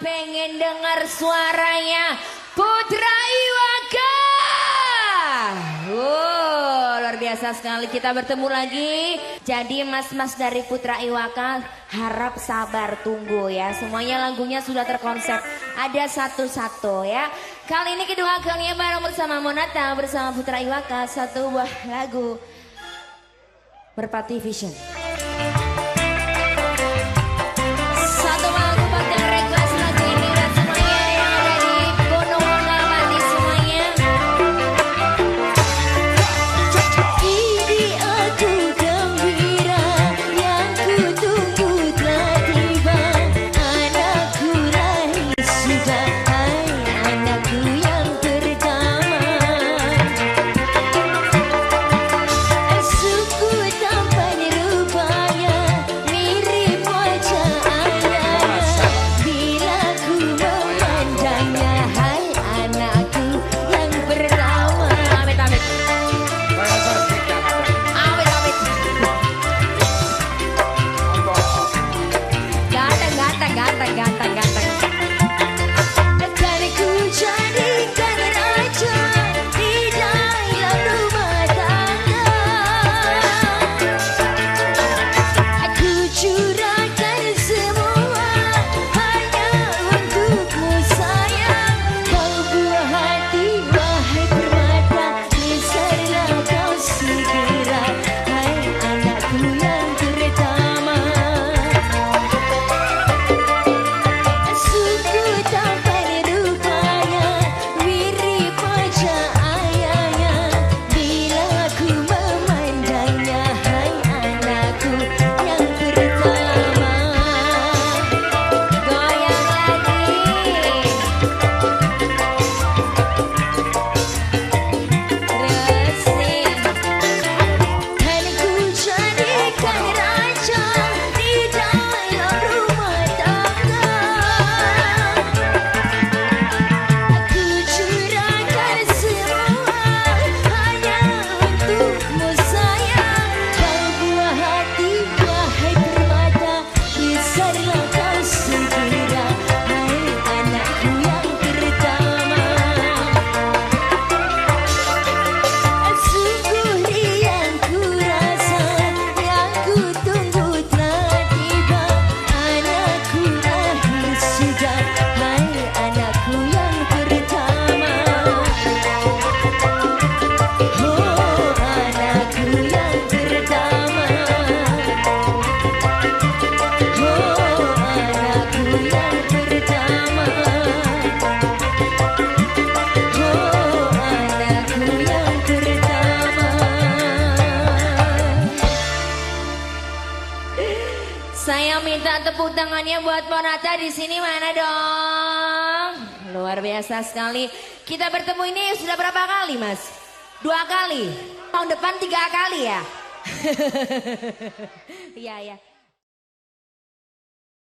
pengen dengar suaranya Putra Iwaka. Wow, luar biasa sekali kita bertemu lagi. Jadi mas-mas dari Putra Iwaka harap sabar tunggu ya. Semuanya lagunya sudah terkonsep. Ada satu-satu ya. Kali ini kedua kalinya bareng bersama Monata bersama Putra Iwaka satu buah lagu Merpati Vision. Saya minta tepuk tangannya buat Monata di sini mana dong? Luar biasa sekali. Kita bertemu ini sudah berapa kali, Mas? Dua kali. Tahun depan tiga kali ya. Iya, iya.